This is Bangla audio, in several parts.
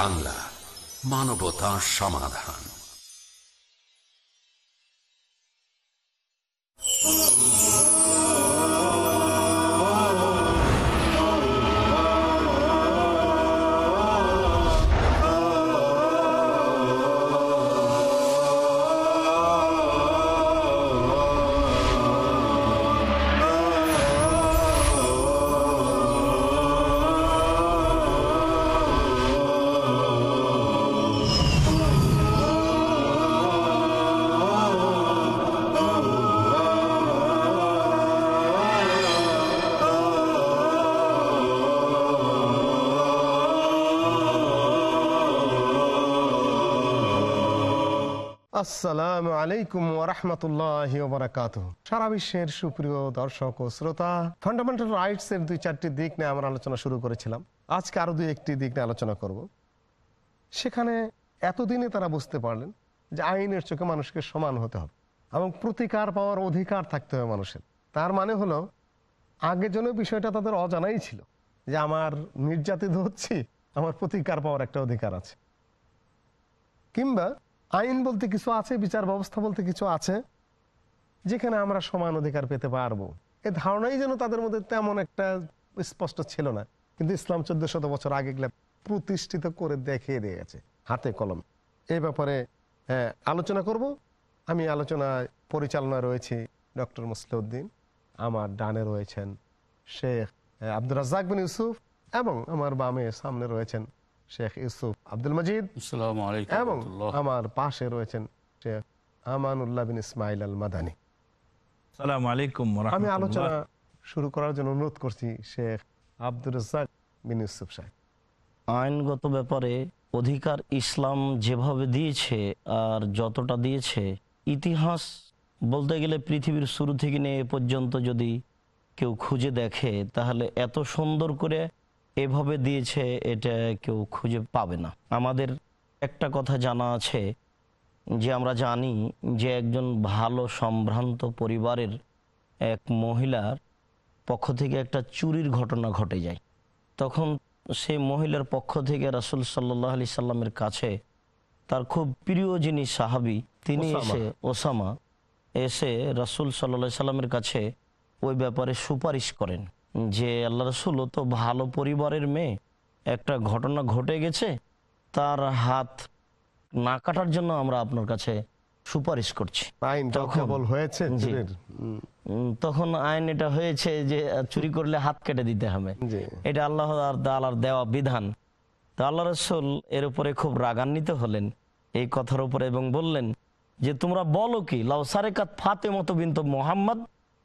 বাংলা মানবতা সমাধান। আসসালামু আলাইকুম ওরহমতুল্লাহ বারাকাত সারা বিশ্বের সুপ্রিয় দর্শক ও শ্রোতা ফান্ডামেন্টাল রাইটস এর দুই চারটি দিক নিয়ে আমরা আলোচনা শুরু করেছিলাম। আজকে আরও দুই একটি দিক নিয়ে আলোচনা করব। সেখানে এতদিনে তারা বুঝতে পারলেন যে আইনের চোখে মানুষকে সমান হতে হবে এবং প্রতিকার পাওয়ার অধিকার থাকতে হবে মানুষের। তার মানে হলো আগের জন্য বিষয়টা তাদের অজানাই ছিল যে আমার নির্যাতিত হচ্ছি, আমার প্রতিকার পাওয়ার একটা অধিকার আছে। কিংবা আইন বলতে কিছু আছে বিচার ব্যবস্থা বলতে কিছু আছে যেখানে আমরা সমান অধিকার পেতে পারব। এই ধারণাই যেন তাদের মধ্যে তেমন একটা স্পষ্ট ছিল না। কিন্তু ইসলাম চোদ্দ শত বছর আগে গেলে প্রতিষ্ঠিত করে দেখিয়ে দিয়ে গেছে হাতে কলম। এই ব্যাপারে আলোচনা করব। আমি আলোচনায় পরিচালনায় রয়েছি ডক্টর মুসলিউদ্দিন। আমার ডানে রয়েছেন শেখ আহ, আব্দুর রাজ্জাক বিন ইউসুফ এবং আমার বামে সামনে রয়েছেন শেখ ইউসুফ আব্দুল মজিদ। এবং আমার পাশে রয়েছেন শেখ আমানুল্লাহ বিন ইসমাইল আল মাদানী। আলাইকুম আমি আলোচনা শুরু করার জন্য অনুরোধ করছি শেখ আব্দুর রাজ্জাক বিন ইউসুফ সাহেব। আইনগত ব্যাপারে অধিকার ইসলাম যেভাবে দিয়েছে আর যতটা দিয়েছে ইতিহাস বলতে গেলে পৃথিবীর শুরু থেকে নিয়ে এ পর্যন্ত যদি কেউ খুঁজে দেখে তাহলে এত সুন্দর করে এভাবে দিয়েছে এটা কেউ খুঁজে পাবে না। আমাদের একটা কথা জানা আছে যে আমরা জানি যে একজন ভালো সম্ভ্রান্ত পরিবারের এক মহিলার পক্ষ থেকে একটা চুরির ঘটনা ঘটে যায়। তখন সেই মহিলার পক্ষ থেকে রাসুল সাল্লাহ আলি সাল্লামের কাছে তার খুব প্রিয় যিনি সাহাবি তিনি এসে ওসামা এসে রাসুল সাল্লাহ সাল্লামের কাছে ওই ব্যাপারে সুপারিশ করেন। যে আল্লাহ রসুল তো ভালো পরিবারের মেয়ে একটা ঘটনা ঘটে গেছে তার হাত না কাটার জন্য আমরা আপনার কাছে সুপারিশ করছি। হয়েছে তখন আইন এটা হয়েছে যে চুরি করলে হাত কেটে দিতে হবে। এটা আল্লাহ আর আল্লাহর দেওয়া বিধান। তো আল্লাহ রসুল এর উপরে খুব রাগান্বিত হলেন এই কথার উপরে এবং বললেন যে তোমরা বলো কি লাউ সারেকাত ফাতে মতো বিন্তু মোহাম্মদ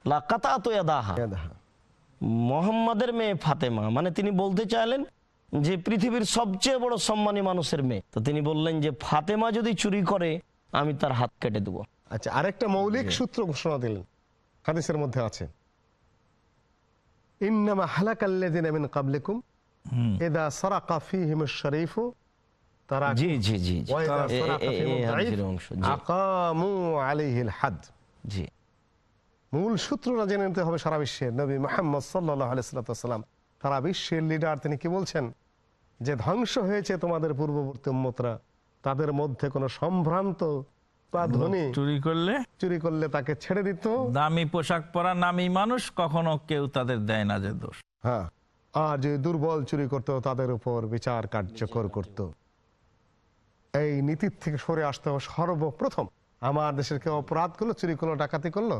লা কাতা তো দাহা ইয়াদাহা। মোহাম্মদের মেয়ে ফাতেমা। মানে তিনি বলতে চাইলেন যে পৃথিবীর সবচেয়ে বড় সম্মানী মানুষের মেয়ে। তো তিনি বললেন যে ফাতেমা যদি চুরি করে আমি তার হাত কেটে দেবো। আচ্ছা আরেকটা মৌলিক সূত্র ঘোষণা দিলেন হাদিসের মধ্যে আছে। ইন্নামা হালাকাল্লাযিনা মিন ক্বাবলিকুম ইদা সারাকা ফীহিমুশ শরীফু তারা জি জি জি এ- এ- সারাকা জি। আকামু আলাইহিল হাদ। জি। মূল সূত্রটা জেনে নিতে হবে সারা বিশ্বের নবী মোহাম্মদ সাল্লাহ আলাইসাল্লাম সারা বিশ্বের লিডার তিনি কি বলছেন? যে ধ্বংস হয়েছে তোমাদের পূর্ববর্তী উম্মতরা। তাদের মধ্যে কোনো সম্ভ্রান্ত বা ধনী চুরি করলে? চুরি করলে তাকে ছেড়ে দিত। দামি পোশাক পরা নামি মানুষ কখনো কেউ তাদের দেয় না যে দোষ। হ্যাঁ আর যে দুর্বল চুরি করত তাদের উপর বিচার কার্যকর করত। এই নীতির থেকে সরে আসতে হবে সর্বপ্রথম। আমার দেশের কেউ অপরাধ করল চুরি করল ডাকাতি করল?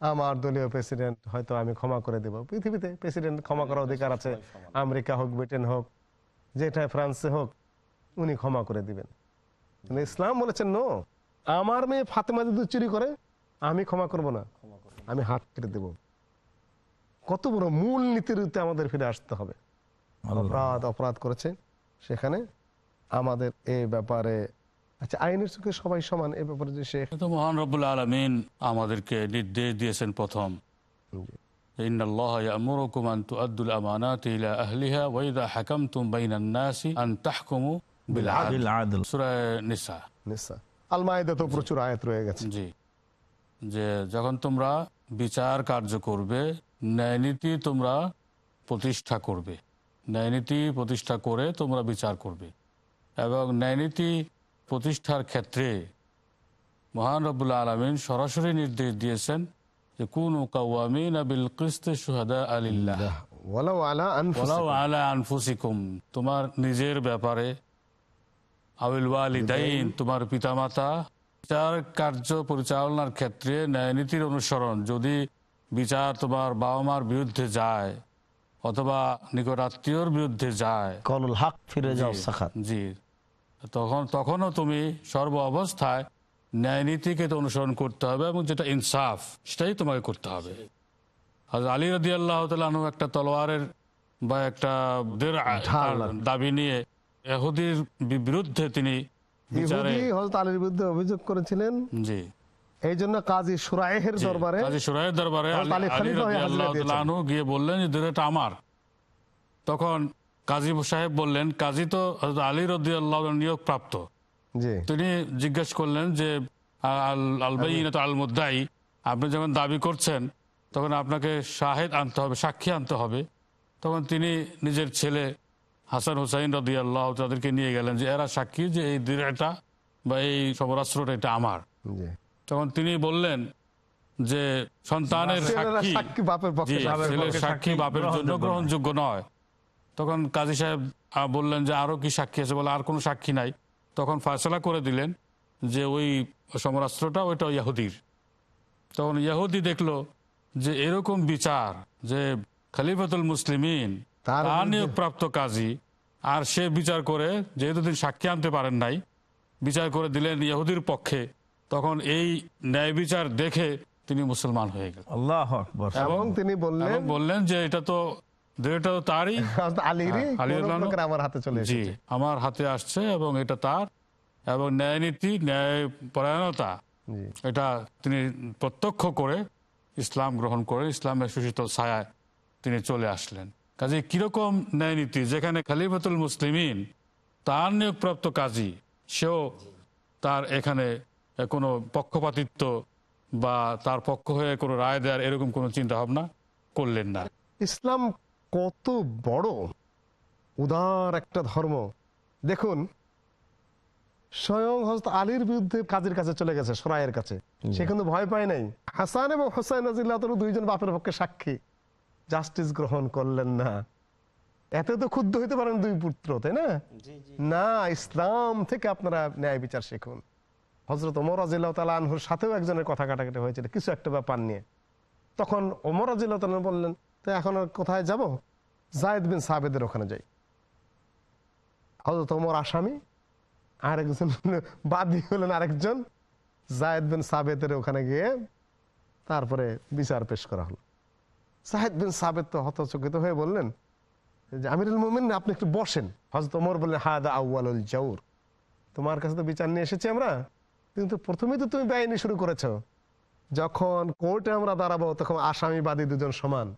আমার দলীয় প্রেসিডেন্ট হয়তো আমি ক্ষমা করে দেব। পৃথিবীতে প্রেসিডেন্ট ক্ষমা করার অধিকার আছে। আমেরিকা হোক ব্রিটেন হোক যেটা ফ্রান্সে হোক উনি ক্ষমা করে দিবেন। কিন্তু ইসলাম বলেছেন নো আমার মেয়ে ফাতেমা যদি চুরি করে আমি ক্ষমা করব না। আমি হাত কেটে দেব। কত বড় মূল নীতির আমাদের ফিরে আসতে হবে। অপরাধ অপরাধ করেছে। সেখানে আমাদের এই ব্যাপারে আচ্ছা আইনের চোখে সবাই সমান এই ব্যাপারে যে শেখ তো মহান রব্বুল আলমিন আমাদেরকে নির্দেশ দিয়েছেন প্রথম إن الله يأمركم أن تؤدوا الأمانات إلى أهلها وإذا حكمتم بين الناس أن تحكموا بالعدل বিল আদল সূরা নিসা নিশ্চয় আলমাইদা তো প্রচুর আয়াত রয়ে গেছে জি যে যখন তোমরা বিচার কার্য করবে ন্যায় নীতি তোমরা প্রতিষ্ঠা করবে ন্যায়নীতি প্রতিষ্ঠা করে তোমরা বিচার করবে এবং ন্যায়নীতি প্রতিষ্ঠার ক্ষেত্রে মহান রব্বুল্লা আলমিন সরাসরি নির্দেশ দিয়েছেন যে কোন কাওয়ামিন বিল কিস্তে সুহাদা আলিল্লাহ। ওয়ালাউ আলা আনফুসিকুম। তোমার নিজের ব্যাপারে আবিল ওয়ালিদাইন তোমার পিতামাতা বিচার কার্য পরিচালনার ক্ষেত্রে ন্যায়নীতির অনুসরণ। যদি বিচার তোমার বাবা মার বিরুদ্ধে যায় অথবা নিকট আত্মীয়র বিরুদ্ধে যায় কলুল হাক ফিরে যাও জি। তখন তখনও তুমি সর্ব অবস্থায় ন্যায়নীতিকে তো অনুসরণ করতে হবে এবং যেটা ইনসাফ সেটাই তোমাকে করতে হবে। আলী রদি আল্লাহ তালু একটা তলোয়ারের বা একটা দাবি নিয়ে এহুদির বিরুদ্ধে তিনি বিরুদ্ধে অভিযোগ করেছিলেন। জি। এই জন্য কাজী সুরাইহের দরবারে কাজী সুরাইয়ের দরবারে আলী আল্লাহ গিয়ে বললেন যে আমার। তখন কাজী সাহেব বললেন কাজী তো হযরত আলী রদি আল্লাহ নিয়োগ প্রাপ্ত। তিনি জিজ্ঞেস করলেন যে আল- আল মুদ্দাই আপনি যখন দাবি করছেন তখন আপনাকে শাহেদ আনতে হবে সাক্ষী আনতে হবে। তখন তিনি নিজের ছেলে হাসান হুসাইন রদি আল্লাহ তাদেরকে নিয়ে গেলেন যে এরা সাক্ষী যে এই দিরাটা বা এই সমরাস্ত্রটা এটা আমার। তখন তিনি বললেন যে সন্তানের সাক্ষী সাক্ষী বাপের সাক্ষী। বাপের জন্য গ্রহণযোগ্য নয়। তখন কাজী সাহেব বললেন যে আরও কি সাক্ষী আছে? বলে আর কোনো সাক্ষী নাই। তখন ফয়সলা করে দিলেন যে ওই সমরাস্ত্রটা ওইটা ইয়াহুদির। তখন ইয়াহুদি দেখল যে এরকম বিচার যে খলিফাতুল মুসলিমিন তার নিয়োগপ্রাপ্ত কাজী আর সে বিচার করে যেহেতু তিনি সাক্ষী আনতে পারেন নাই বিচার করে দিলেন ইহুদির পক্ষে তখন এই ন্যায় বিচার দেখে তিনি মুসলমান হয়ে গেলেন। আল্লাহ এবং তিনি বললেন বললেন যে এটা তো তো তারই। রাদিয়াল্লাহু প্রকারে আমার হাতে চলে জি আমার হাতে আসছে এবং এটা তার। এবং ন্যায় নীতি ন্যায় পরায়ণতা এটা তিনি প্রত্যক্ষ করে ইসলাম গ্রহণ করে ইসলামের সুশীতল ছায়ায় তিনি চলে আসলেন। কাজে কীরকম ন্যায় নীতি যেখানে খালিফাতুল মুসলিমিন তার নিয়োগপ্রাপ্ত কাজী সেও তার এখানে কোনো পক্ষপাতিত্ব বা তার পক্ষ হয়ে কোনো রায় দেওয়ার এরকম কোনো চিন্তা ভাবনা করলেন না। ইসলাম কত বড়। উদার একটা ধর্ম। দেখুন স্বয়ং হজরত আলীর বিরুদ্ধে কাজের কাছে চলে গেছে সরাইয়ের কাছে। সে কিন্তু ভয় পায় নাই। হাসান এবং হোসাইন রাজিল্লাহ দুইজন বাপের পক্ষে সাক্ষী। জাস্টিস গ্রহণ করলেন না। এতে তো ক্ষুদ্ধ হইতে পারেন দুই পুত্র তাই না? না ইসলাম থেকে আপনারা ন্যায় বিচার শিখুন। হজরত ওমর রাজিল্লাহ তালা আনহুর সাথেও একজনের কথা কাটাকাটি হয়েছিল কিছু একটা ব্যাপার নিয়ে। তখন ওমর রাজিল্লাহ তালা বললেন তো এখন কোথায় যাব? জায়দ বিন সাবেদের ওখানে যাই। হজরত ওমর আসামি, আরেকজন বাদী হলেন আরেকজন, জায়দ বিন সাবেদের ওখানে গিয়ে তারপরে বিচার পেশ করা হলো। সাহেদ বিন সাবেদ তো হতচকিত হয়ে বললেন যে, আমিরুল মোমিন আপনি একটু বসেন। হজরত ওমর বললেন, হাদা আউ্বাল জাউর। তোমার কাছে তো বিচার নিয়ে এসেছি আমরা, কিন্তু প্রথমেই তো তুমি বেআইনি শুরু করেছ। যখন কোর্টে আমরা দাঁড়াবো, তখন আসামি বাদী দুজন সমান।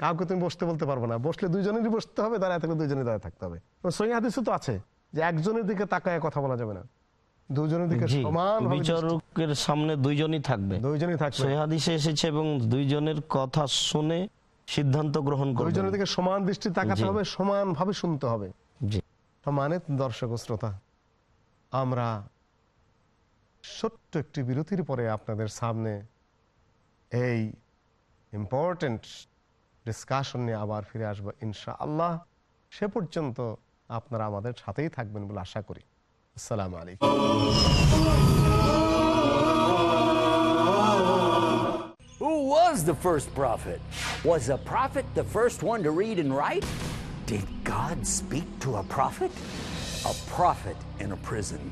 কাউকে তুমি বসতে বলতে পারব না। বসলে দুইজনেরই বসতে হবে দাঁড়ায় থাকলে দুইজনে দাঁড়ায় থাকতে হবে। সহি হাদিসে তো আছে যে একজনের দিকে তাকায় কথা বলা যাবে না। দিকে সমান বিচারকের সামনে দুইজনই থাকবে। দুইজনই থাকবে। সহিহাদিসে এসেছে এবং দুইজনের কথা শুনে সিদ্ধান্ত গ্রহণ করবে। দুইজনের দিকে সমান দৃষ্টি তাকাতে হবে সমান ভাবে শুনতে হবে। জি। সম্মানিত দর্শক শ্রোতা আমরা ছোট্ট একটি বিরতির পরে আপনাদের সামনে এই ইম্পর্টেন্ট ডিসকাশন নিয়ে আবার ফিরে আসব ইনশা আল্লাহ সে পর্যন্ত আপনারা আমাদের সাথেই থাকবেন বলে আশা করি আসসালামু আলাইকুম Who was the first prophet? Was a prophet the first one to read and write? Did God speak to a prophet? A prophet in a prison.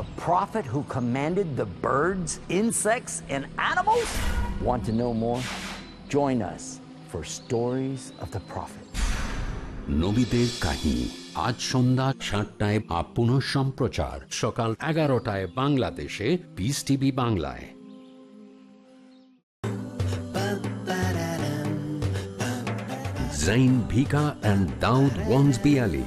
A prophet who commanded the birds, insects, and animals? Want to know more? Join us for Stories of the Prophet. নবীদের কাহিনী আজ সন্ধ্যা সাতটায় আপন সম্প্রচার সকাল এগারোটায় বাংলাদেশে পিস টিভি বাংলায় Zain Bhika and Daud Wansby Ali.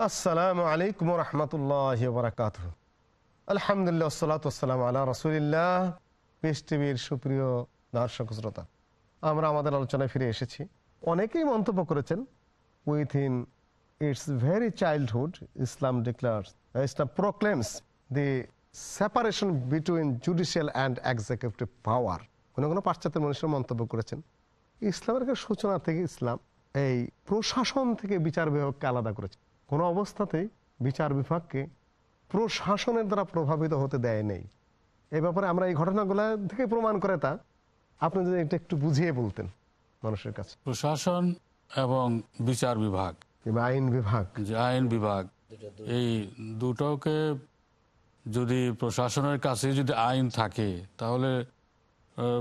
আসসালামু আলাইকুম রহমতুল্লাহ বারাকাত আলহামদুলিল্লাহ সালাতাম আল্লাহ রসুলিল্লাহ। পেস টিভির সুপ্রিয় দর্শক শ্রোতা, আমরা আমাদের আলোচনায় ফিরে এসেছি। অনেকেই মন্তব্য করেছেন within its very childhood Islam declares Islam proclaims the separation between judicial and executive power কোনো কোনো পাশ্চাত্যের মানুষের মন্তব্য করেছেন, ইসলামের সূচনা থেকে ইসলাম এই প্রশাসন থেকে বিচার বিভাগকে আলাদা করেছে। কোনো অবস্থাতেই বিচার বিভাগকে প্রশাসনের দ্বারা প্রভাবিত হতে দেয় নেই। এ ব্যাপারে আমরা এই ঘটনাগুলো থেকে প্রমাণ করে তা আপনি যদি এটা একটু বুঝিয়ে বলতেন মানুষের কাছে। প্রশাসন এবং বিচার বিভাগ। আইন বিভাগ। যে আইন বিভাগ এই দুটোকে যদি প্রশাসনের কাছে যদি আইন থাকে তাহলে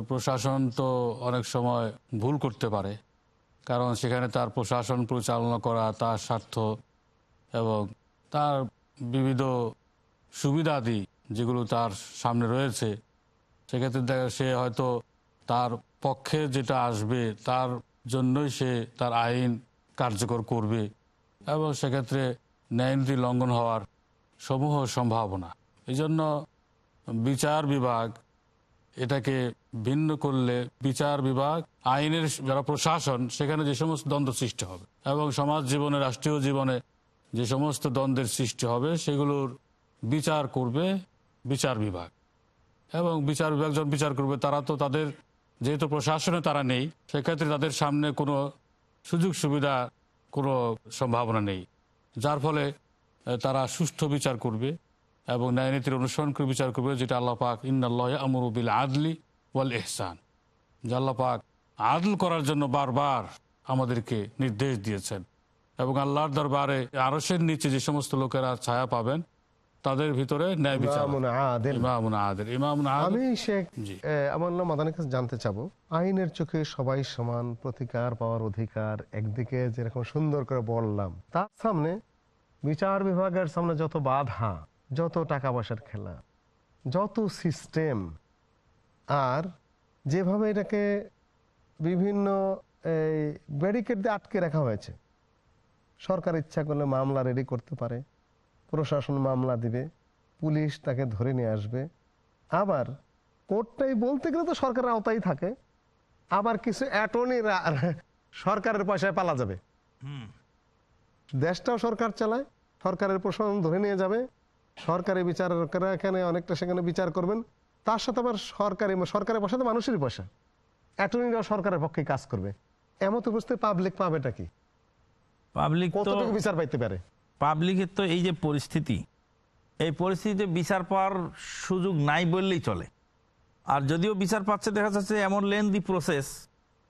প্রশাসন তো অনেক সময় ভুল করতে পারে। কারণ সেখানে তার প্রশাসন পরিচালনা করা তার স্বার্থ এবং তার বিবিধ সুবিধাদি যেগুলো তার সামনে রয়েছে, সেক্ষেত্রে দেখা সে হয়তো তার পক্ষে যেটা আসবে তার জন্যই সে তার আইন কার্যকর করবে এবং সেক্ষেত্রে ন্যায়নীতি লঙ্ঘন হওয়ার সমূহ সম্ভাবনা। এই জন্য বিচার বিভাগ এটাকে ভিন্ন করলে বিচার বিভাগ, আইনের যারা প্রশাসন, সেখানে যে সমস্ত দ্বন্দ্ব সৃষ্টি হবে এবং সমাজ জীবনে, রাষ্ট্রীয় জীবনে যে সমস্ত দ্বন্দ্বের সৃষ্টি হবে, সেগুলোর বিচার করবে বিচার বিভাগ। এবং বিচার বিভাগ যখন বিচার করবে, তারা তো তাদের, যেহেতু প্রশাসনে তারা নেই, সেক্ষেত্রে তাদের সামনে কোনো সুযোগ সুবিধা, কোনো সম্ভাবনা নেই। যার ফলে তারা সুষ্ঠু বিচার করবে এবং ন্যায়নীতির অনুসরণ করে বিচার করবে, যেটা আল্লাহ পাক ইন্নাল্লাহ আমরুবিল আদলি ওয়াল এহসান যে আল্লাহ পাক আদল করার জন্য বারবার আমাদেরকে নির্দেশ দিয়েছেন। এবং আল্লাহর দরবারে আরসের নিচে যে সমস্ত লোকেরা ছায়া পাবেন তাদের ভিতরে ন্যায় বিচার আমি শেখ আমার নাম মাদানের কাছে জানতে চাবো। আইনের চোখে সবাই সমান প্রতিকার পাওয়ার অধিকার একদিকে যেরকম সুন্দর করে বললাম তার সামনে বিচার বিভাগের সামনে যত বাধা যত টাকা পয়সার খেলা যত সিস্টেম আর যেভাবে এটাকে বিভিন্ন এই ব্যারিকেড দিয়ে আটকে রাখা হয়েছে সরকার ইচ্ছা করলে মামলা রেডি করতে পারে। প্রশাসন মামলা দিবে পুলিশ তাকে ধরে নিয়ে আসবে। আবার কোর্টটাই বলতে গেলে তো সরকারের আওতায় থাকে। আবার কিছু অ্যাটর্নি সরকারের পয়সায় পালা যাবে। দেশটাও সরকার চালায় সরকারের প্রশাসন ধরে নিয়ে যাবে। সরকারি বিচারকরা এখানে অনেকটা সেখানে বিচার করবেন। তার সাথে আবার সরকারি সরকারের পয়সা তো মানুষেরই পয়সা। অ্যাটর্নিরাও সরকারের পক্ষে কাজ করবে। এমত অবস্থায় পাবলিক পাবেটা কি? পাবলিক কতটুকু বিচার পাইতে পারে? পাবলিকের তো এই যে পরিস্থিতি এই পরিস্থিতিতে বিচার পাওয়ার সুযোগ নাই বললেই চলে। আর যদিও বিচার পাচ্ছে দেখা যাচ্ছে এমন লেন্দি প্রসেস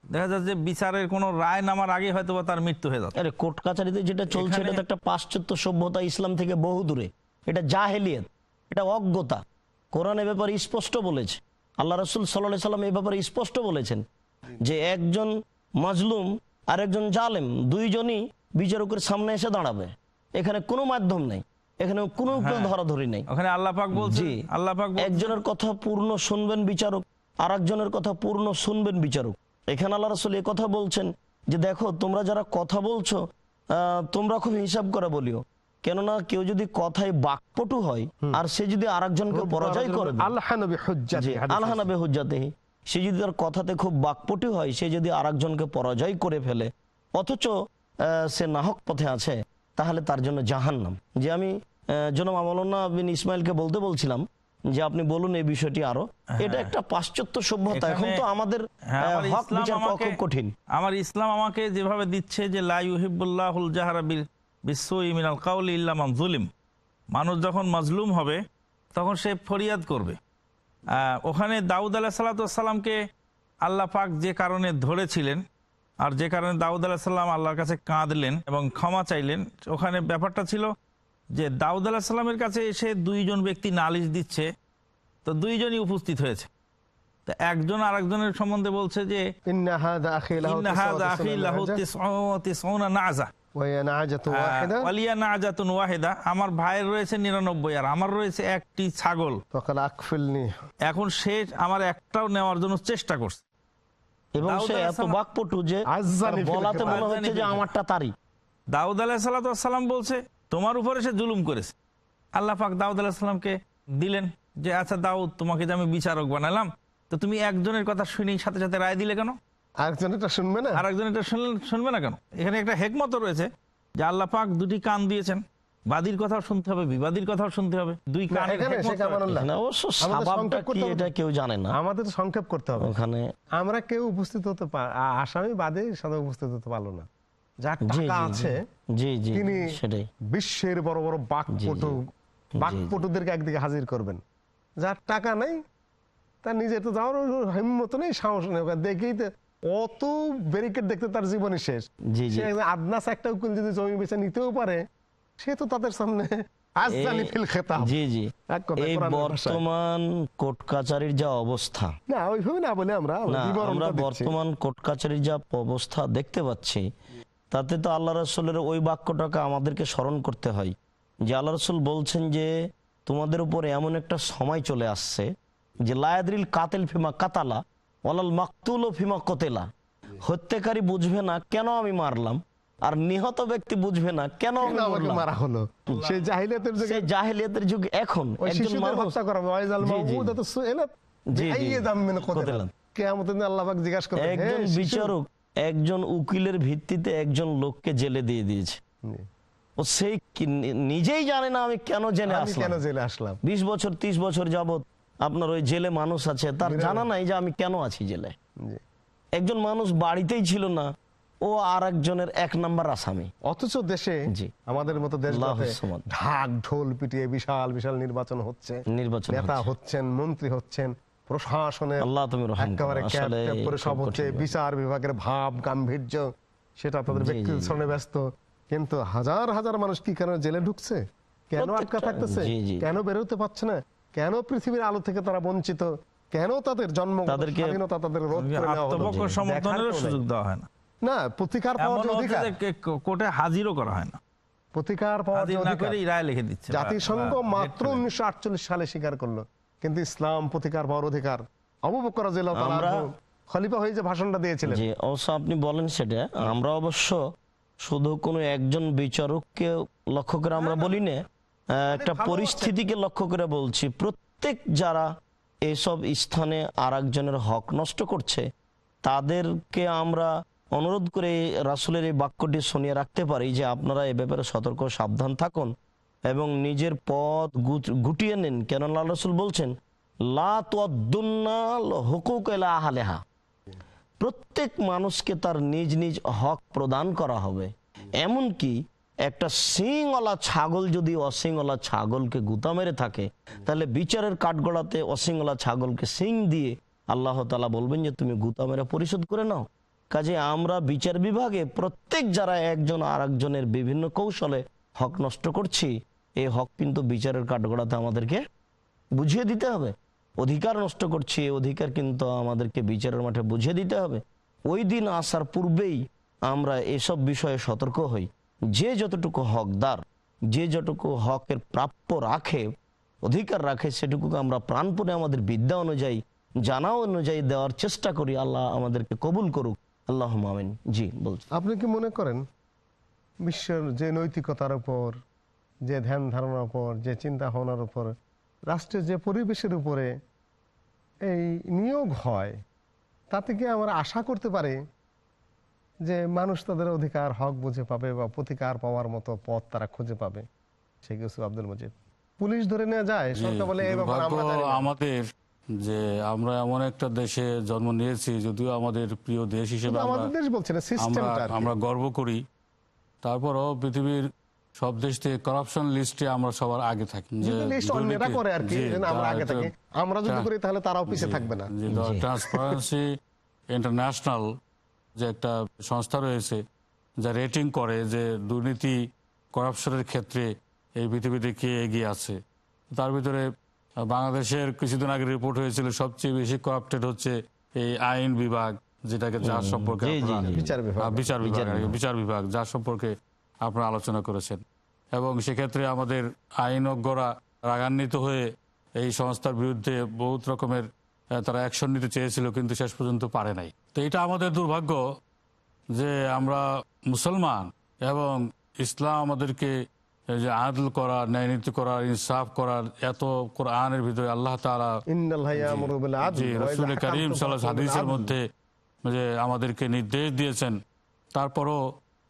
দেখা যাচ্ছে বিচারের কোনো রায় নামার আগে হয়তো বা তার মৃত্যু হয়ে যাচ্ছে। আরে কোর্ট কাছারিতে যেটা চলছে এটা একটা পাশ্চাত্য সভ্যতা ইসলাম থেকে বহু দূরে। এটা জাহেলিয়ত এটা অজ্ঞতা। কোরআন এ ব্যাপারে স্পষ্ট বলেছে। আল্লাহ রসুল সাল্লাহ সাল্লাম এই ব্যাপারে স্পষ্ট বলেছেন যে একজন মাজলুম আর একজন জালেম দুইজনই বিচারকের সামনে এসে দাঁড়াবে। এখানে কোনো মাধ্যম নেই। এখানে কোনো উকিল ধরাধরি নেই। ওখানে আল্লাহ পাক বলছে আল্লাহ পাক একজনের কথা পূর্ণ শুনবেন বিচারক আর একজনের কথা পূর্ণ শুনবেন বিচারক। এখানে আল্লাহ রসুল কথা বলছেন যে দেখো তোমরা যারা কথা বলছো তোমরা খুব হিসাব করে বলিও। কেননা কেউ যদি কথায় বাকপটু হয় আর সে যদি আর একজনকে পরাজয় করে দেয়, আল্লাহ নবী হুজ্জাতি, জি, হাদিস আল্লাহ আছে। নবী হুজ্জাতেহি। সে যদি তার কথাতে খুব বাকপটু হয় সে যদি আর একজনকে পরাজয় করে ফেলে অথচ সে নাহক পথে আছে তাহলে তার জন্য জাহান্নাম। যে আমি জনাব আমলনা বিন ইসমাইলকে বলতে বলছিলাম যে আপনি বলুন এই বিষয়টি আরও। এটা একটা পাশ্চাত্য সভ্যতা এখন তো আমাদের হ্যাঁ, হক বিচার খুব কঠিন। আমার ইসলাম আমাকে যেভাবে দিচ্ছে যে লাইহিবুল্লাহুল জাহারাবিল বিশ্ব ইমিনাল কাউলি ইল্লামান জুলিম। মানুষ যখন মাজলুম হবে তখন সে ফরিয়াদ করবে। আহ, ওখানে দাউদ আলাহ সাল্লাতামকে আল্লাহ পাক যে কারণে ধরেছিলেন আর যে কারণে দাউদ আলাহ সাল্লাম আল্লাহর কাছে কাঁদলেন এবং ক্ষমা চাইলেন ওখানে ব্যাপারটা ছিল যে দাউদ আলাহ সাল্লামের কাছে এসে দুইজন ব্যক্তি নালিশ দিচ্ছে তো দুইজনই উপস্থিত হয়েছে। তো একজন আরেকজনের সম্বন্ধে বলছে যে আমার ভাইয়ের রয়েছে নিরানব্বই আর আমার রয়েছে একটি ছাগল। এখন সে আমার একটাও নেওয়ার জন্য চেষ্টা করছে। এবং সে এত বাকপটু যে বলাতে মনে হচ্ছে যে আমারটা তারই। দাউদ আলাহিসাল্লাম বলছে তোমার উপরে সে জুলুম করেছে। আল্লাহ পাক দাউদ আলাহিসাল্লামকে দিলেন যে আচ্ছা দাউদ তোমাকে যে আমি বিচারক বানালাম তো তুমি একজনের কথা শুনেই সাথে সাথে রায় দিলে কেন? আরেকজন এটা শুনবে না? আর একজন এটা শুনবে না কেন? এখানে একটা হেকমত রয়েছে যে আল্লাহ পাক দুটি কান দিয়েছেন। বাদীর কথাও শুনতে হবে বিবাদীর কথাও শুনতে হবে। দুই অবশ্য স্বভাবটা কি এটা কেউ জানে না। আমাদের সংক্ষেপ করতে হবে। ওখানে আমরা কেউ উপস্থিত হতে পার আসামি বাদে সাথে উপস্থিত হতে পারল না। যার টাকা আছে জি জি তিনি সেটাই। বিশ্বের বড় বড় বাকপটু বাকপটুদেরকে একদিকে হাজির করবেন। যার টাকা নেই তার নিজে তো যাওয়ার হিম্মত নেই সাহস নেই। দেখেই তো অত ব্যারিকেড দেখতে তার জীবনই শেষ। জি, জি। আদনাস একটা উকিল যদি জমি বেছে নিতেও পারে সে তো তাদের সামনে আজজানি এই- ফিল খেতাব জি জি। এই বর্তমান কোর্ট কাচারির যা অবস্থা। না ওইভাবে না বলে আমরা আমরা বর্তমান কোর্ট কাচারির যা অবস্থা দেখতে পাচ্ছি তাতে তো আল্লাহ রসুলের ওই বাক্যটাকে আমাদেরকে স্মরণ করতে হয় যে আল্লাহ রসুল বলছেন যে তোমাদের উপর এমন একটা সময় চলে আসছে যে লায়াদ্রিল কাতেল ফিমা কাতালা ওলাল মাকতুল ও ফিমা কতেলা। হত্যাকারী বুঝবে না কেন আমি মারলাম? আর নিহত ব্যক্তি বুঝবে না। কেন? আমাকে মারা হলো? সেই জাহিলিয়াতের যুগে জাহেলিয়াতের যুগ এখন। একজন মানুষ হত্যা করা ওয়াইজাল। তো সুইলাত জি, কতলান। কিয়ামতের দিন আল্লাহ পাক জিজ্ঞাসা করবেন হে একজন বিচারক একজন উকিলের ভিত্তিতে একজন লোককে জেলে দিয়ে দিয়েছে। ও সেই নিজেই জানে না আমি কেন জেলে আমি কেন আসলাম জেলে আসলাম? বিশ বছর ত্রিশ বছর যাবত আপনার ওই জেলে মানুষ আছে। তার জানা নাই যে আমি কেন আছি জেলে। একজন মানুষ বাড়িতেই ছিল না। ও আর একজনের এক নাম্বার আসামি। অথচ দেশে আমাদের মতো দেশ ঢাক ঢোল পিটিয়ে বিশাল বিশাল নির্বাচন হচ্ছে। নির্বাচন নেতা হচ্ছেন মন্ত্রী হচ্ছেন প্রশাসনের আল্লাহ তুমি একেবারে সব হচ্ছে বিচার বিভাগের ভাব গাম্ভীর্য সেটা ব্যক্তিগত। ব্যস্ত। কিন্তু হাজার হাজার মানুষ কি কেন জেলে ঢুকছে? কেন আটকা থাকতেছে। কেন বেরোতে পারছে না? কেন পৃথিবীর আলো থেকে তারা বঞ্চিত? কেন তাদের জন্ম তাদেরকে- স্বাধীনতা তাদের রোধ করে। সুযোগ দেওয়া হয় না। না প্রতিকার পাওয়ার অধিকার। কোর্টে হাজিরও করা হয় না। প্রতিকার পাওয়ার অধিকার। রায় লিখে দিচ্ছে। জাতিসংঘ বা- বা মাত্র ডেট উনিশশো আটচল্লিশ সালে স্বীকার করল। কিন্তু ইসলাম প্রতিকার পাওয়ার অধিকার। আবু বকর রাদিয়াল্লাহু তাআলা আমরা- খলিফা হয়ে যে ভাষণটা দিয়েছিলেন। জি অবশ্য আপনি বলেন সেটা। আমরা অবশ্য শুধু কোনো একজন বিচারককে লক্ষ্য করে আমরা বলি না আহ, একটা পরিস্থিতিকে লক্ষ্য করে বলছি। প্রত্যেক যারা এসব স্থানে আর হক নষ্ট করছে তাদেরকে আমরা অনুরোধ করে রাসুলের এই বাক্যটি শুনিয়ে রাখতে পারি যে আপনারা এ ব্যাপারে সতর্ক সাবধান থাকুন এবং নিজের পথ গুট- গুটিয়ে নিন। কেন আল্লাহ রসুল বলছেন, লা তুয়াদ্দুন্নাল হুকুক এলা আহালেহা। প্রত্যেক মানুষকে তার নিজ নিজ হক প্রদান করা হবে। এমনকি একটা সিংওয়ালা ছাগল যদি অসিংওয়ালা ছাগলকে গুতা মেরে থাকে, তাহলে বিচারের কাঠগড়াতে অসিংওয়ালা ছাগলকে সিং দিয়ে আল্লাহ তালা বলবেন যে, তুমি গুতা মেরে পরিশোধ করে নাও। কাজে আমরা বিচার বিভাগে প্রত্যেক যারা একজন আর একজনের বিভিন্ন কৌশলে হক নষ্ট করছি, এই হক কিন্তু বিচারের কাঠগড়াতে আমাদেরকে বুঝিয়ে দিতে হবে। অধিকার নষ্ট করছি অধিকার কিন্তু আমাদেরকে বিচারের মাঠে বুঝিয়ে দিতে হবে। ওই দিন আসার পূর্বেই আমরা এসব বিষয়ে সতর্ক হই। যে যতটুকু হকদার, যে যতটুকু হকের প্রাপ্য রাখে, অধিকার রাখে সেটুকুকে আমরা প্রাণপণে আমাদের বিদ্যা অনুযায়ী, জানা অনুযায়ী দেওয়ার চেষ্টা করি। আল্লাহ আমাদেরকে কবুল করুক। আল্লাহ আমিন। জি বলছি। আপনি কি মনে করেন বিশ্বের যে নৈতিকতার উপর যে ধ্যান ধারণার উপর যে চিন্তা ভাবনার উপর রাষ্ট্রের যে পরিবেশের উপরে এই নিয়োগ হয় তাতে কি আমরা আশা করতে পারি যে মানুষ তাদের অধিকার হক বুঝে পাবে বা প্রতিকার পাওয়ার মতো পথ তারা খুঁজে পাবে? শেখ ইউসুফ আব্দুল মজিদ। পুলিশ ধরে নেওয়া যায় সরকার বলে এই ব্যাপারে। আমাদের যে আমরা এমন একটা দেশে জন্ম নিয়েছি যদিও আমাদের প্রিয় দেশ হিসেবে আমরা আমাদের দেশ বলছে না সিস্টেমটা আমরা গর্ব করি। তারপরও পৃথিবীর সব দেশ থেকে করাপশন লিস্টে আমরা সবার আগে থাকি। যে অন্যরা করে আর কি আমরা তারা আগে থাকি। আমরা যদি করি তাহলে তারাও পিছিয়ে থাকবে না। যে ট্রান্সপারেন্সি ইন্টারন্যাশনাল যে একটা সংস্থা রয়েছে যা রেটিং করে যে দুর্নীতি করাপশনের ক্ষেত্রে এই পৃথিবীতে কে এগিয়ে আছে। তার ভিতরে বাংলাদেশের কিছুদিন আগে রিপোর্ট হয়েছিল সবচেয়ে বেশি করাপ্টেড হচ্ছে এই আইন বিভাগ যেটাকে যার সম্পর্কে। বিচার বিভাগ। বিচার বিভাগ যার সম্পর্কে আপনারা আলোচনা করেছেন এবং সেক্ষেত্রে আমাদের আইনজ্ঞরা রাগান্বিত হয়ে এই সংস্থার বিরুদ্ধে বহুত রকমের তারা অ্যাকশন নিতে চেয়েছিল কিন্তু শেষ পর্যন্ত পারে নাই তো এটা আমাদের দুর্ভাগ্য যে আমরা মুসলমান এবং ইসলাম আমাদেরকে যে আদল করার ন্যায়নীতি করার ইনসাফ করার এত কোরআনের ভিতরে আল্লাহ রসুল করিম সাল্লাহ হাদিসের মধ্যে যে আমাদেরকে নির্দেশ দিয়েছেন। তারপরও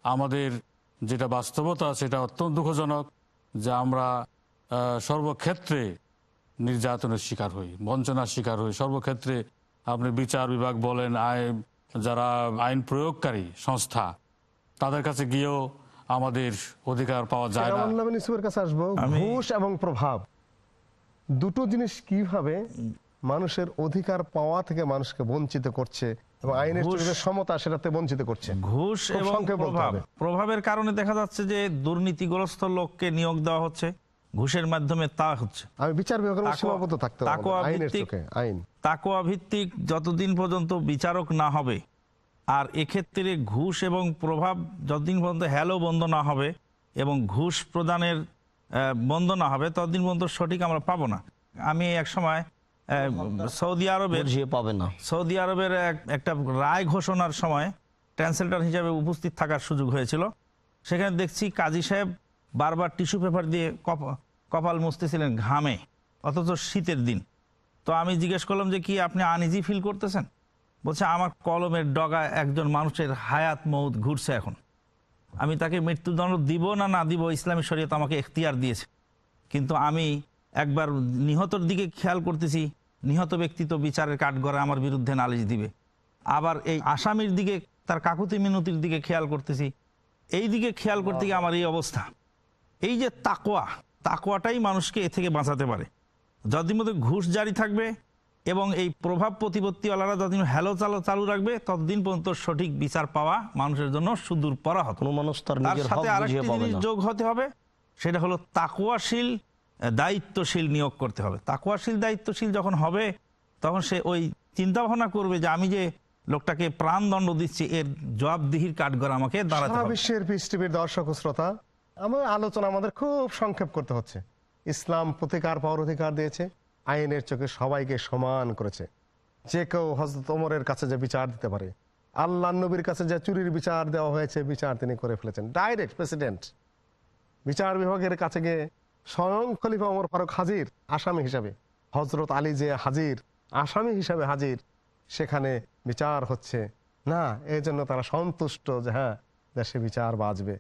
আমাদের যেটা বাস্তবতা সেটা অত্যন্ত দুঃখজনক যে আমরা সর্বক্ষেত্রে নির্যাতনের শিকার হই বঞ্চনার শিকার হই। সর্বক্ষেত্রে আপনি বিচার বিভাগ বলেন আইন যারা আইন প্রয়োগকারী সংস্থা তাদের কাছে গিয়েও আমাদের অধিকার পাওয়া যায় না। কাছে আসব? ঘুষ এবং প্রভাব। দুটো জিনিস কীভাবে মানুষের অধিকার পাওয়া থেকে মানুষকে বঞ্চিত করছে এবং আইনের ঘুষ- সমতা সেটাতে বঞ্চিত করছে? ঘুষ এবং প্রভাব। প্রভাবের কারণে দেখা যাচ্ছে যে দুর্নীতিগ্রস্ত লোককে নিয়োগ দেওয়া হচ্ছে ঘুষের মাধ্যমে তা হচ্ছে। আমি বিচার বিভাগের সীমাবদ্ধ থাকতে ভিত্তিক- আইন। তাকোয়া ভিত্তিক যতদিন পর্যন্ত বিচারক না হবে আর এক্ষেত্রে ঘুষ এবং প্রভাব যতদিন পর্যন্ত হ্যালো বন্ধ না হবে এবং ঘুষ প্রদানের বন্ধ না হবে ততদিন পর্যন্ত সঠিক আমরা পাবো না। আমি এক সময় সৌদি আরবের পাবে না। সৌদি আরবের এক- একটা রায় ঘোষণার সময় ট্রান্সলেটর হিসাবে উপস্থিত থাকার সুযোগ হয়েছিল। সেখানে দেখছি কাজী সাহেব বারবার টিস্যু পেপার দিয়ে কপ- কপাল মুছতেছিলেন ঘামে অথচ শীতের দিন। তো আমি জিজ্ঞেস করলাম যে কি আপনি আনইজি ফিল করতেছেন? বলছে, আমার কলমের ডগা একজন মানুষের হায়াত মৌত ঘুরছে এখন। আমি তাকে মৃত্যুদণ্ড দিব না না দিব, ইসলামী শরীয়ত আমাকে এখতিয়ার দিয়েছে। কিন্তু আমি একবার নিহতর দিকে খেয়াল করতেছি, নিহত ব্যক্তি তো বিচারের কাঠগড়ে আমার বিরুদ্ধে নালিশ দিবে। আবার এই আসামির দিকে, তার কাকুতি মিনতির দিকে খেয়াল করতেছি। এই দিকে খেয়াল করতে গিয়ে আমার এই অবস্থা। এই যে তাকোয়া তাকোয়াটাই মানুষকে এ থেকে বাঁচাতে পারে। যতদিন মধ্যে ঘুষ জারি থাকবে এবং এই প্রভাব প্রতিপত্তিওয়ালারা যতদিন হ্যালো চালু চালু রাখবে ততদিন পর্যন্ত সঠিক বিচার পাওয়া মানুষের জন্য সুদূর পরা হতো। মানুষ তার সাথে আরেকটি জিনিস যোগ হতে হবে সেটা হলো তাকুয়াশীল দায়িত্বশীল নিয়োগ করতে হবে। তাকুয়াশীল দায়িত্বশীল যখন হবে তখন সে ওই চিন্তা ভাবনা করবে যে আমি যে লোকটাকে প্রাণদণ্ড দিচ্ছি এর জবাবদিহির কাঠগড় আমাকে দাঁড়াতে হবে। বিশ্বের পিস টিভির দর্শক ও শ্রোতা আমার আলোচনা আমাদের খুব সংক্ষেপ করতে হচ্ছে। ইসলাম প্রতিকার পাওয়ার অধিকার দিয়েছে। আইনের চোখে সবাইকে সমান করেছে। যে কেউ হজরত ওমরের কাছে যে বিচার দিতে পারে আল্লাহ নবীর কাছে যে চুরির বিচার দেওয়া হয়েছে, বিচার তিনি করে ফেলেছেন। ডাইরেক্ট প্রেসিডেন্ট বিচার বিভাগের কাছে গিয়ে স্বয়ং খলিফা ওমর ফারুক হাজির, আসামি হিসাবে। হজরত আলী যে হাজির, আসামি হিসাবে হাজির, সেখানে বিচার হচ্ছে। না, এই জন্য তারা সন্তুষ্ট যে হ্যাঁ দেশে বিচার বাজবে।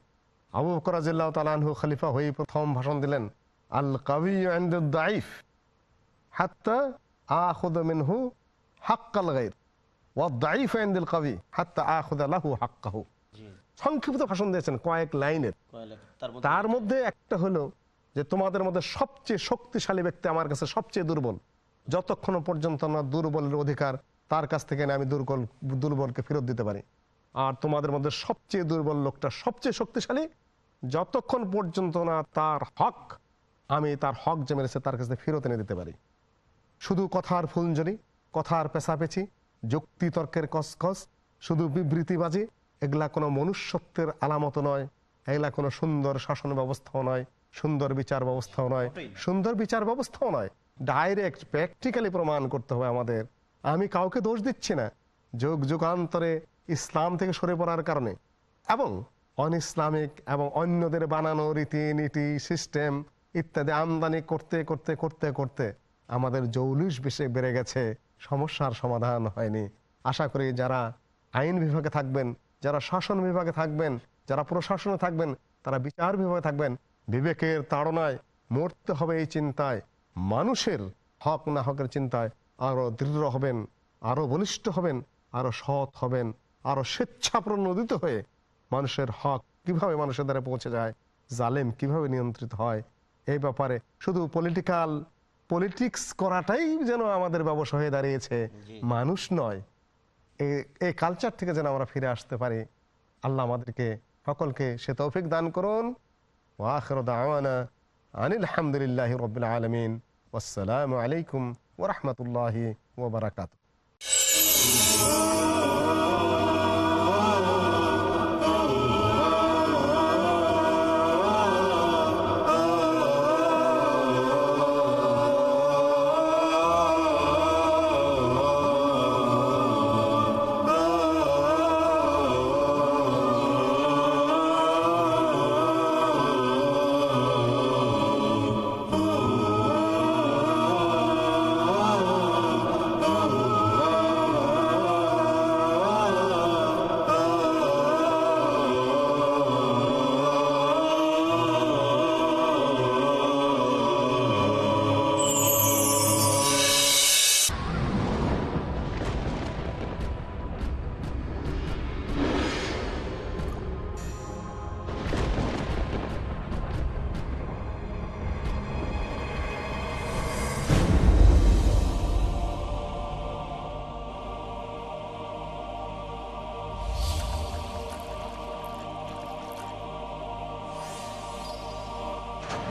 আবু বকরাজিল্লাহ তালানহু খলিফা হয়ে প্রথম ভাষণ দিলেন আল কবি দাইফ হাত্তা আখুদ মিনহু হাক্কাল গাইর ওয়াদাইফ আইন্দিল কবি হাত্তা লাহু হাক্কাহু। সংক্ষিপ্ত ভাষণ দিয়েছেন কয়েক লাইনের তার মধ্যে একটা হলো যে তোমাদের মধ্যে সবচেয়ে শক্তিশালী ব্যক্তি আমার কাছে সবচেয়ে দুর্বল। যতক্ষণ পর্যন্ত না দুর্বলের অধিকার তার কাছ থেকে আমি দুর্বল দুর্বলকে ফেরত দিতে পারি। আর তোমাদের মধ্যে সবচেয়ে দুর্বল লোকটা সবচেয়ে শক্তিশালী যতক্ষণ পর্যন্ত না তার হক আমি তার হক যে মেরেছে তার কাছে ফেরত এনে দিতে পারি। শুধু কথার ফুলঞ্জলি কথার পেছাপেছি যুক্তি তর্কের কসকস শুধু বিবৃতিবাজি এগুলা কোনো মনুষ্যত্বের আলামত নয় এগুলা কোনো সুন্দর শাসন ব্যবস্থাও নয় সুন্দর বিচার ব্যবস্থাও নয় সুন্দর বিচার ব্যবস্থাও নয়। ডাইরেক্ট প্র্যাকটিক্যালি প্রমাণ করতে হবে আমাদের। আমি কাউকে দোষ দিচ্ছি না। যুগ যুগান্তরে ইসলাম থেকে সরে পড়ার কারণে। এবং অন ইসলামিক এবং অন্যদের বানানো রীতিনীতি সিস্টেম ইত্যাদি আমদানি করতে করতে করতে করতে আমাদের জৌলুস বেশি বেড়ে গেছে, সমস্যার সমাধান হয়নি। আশা করি যারা আইন বিভাগে থাকবেন, যারা শাসন বিভাগে থাকবেন, যারা প্রশাসনে থাকবেন, তারা বিচার বিভাগে থাকবেন, বিবেকের তাড়নায় মরতে হবে এই চিন্তায়, মানুষের হক না হকের চিন্তায় আরও দৃঢ় হবেন, আরও বলিষ্ঠ হবেন, আরও সৎ হবেন, আরও স্বেচ্ছাপ্রণোদিত হয়ে মানুষের হক কীভাবে মানুষের দ্বারা পৌঁছে যায়, জালেম কীভাবে নিয়ন্ত্রিত হয়, এই ব্যাপারে শুধু পলিটিক্যাল পলিটিক্স করাটাই যেন আমাদের ব্যবসা হয়ে দাঁড়িয়েছে। মানুষ নয়। এ- এই কালচার থেকে যেন আমরা ফিরে আসতে পারি। আল্লাহ আমাদেরকে সকলকে সে তৌফিক দান করুন। ওয়াখির দাওয়ানা আনিল হামদুলিল্লাহ রবিল আলমিন। আসসালামু আলাইকুম ওরহমতুল্লাহি ওবরাকাতু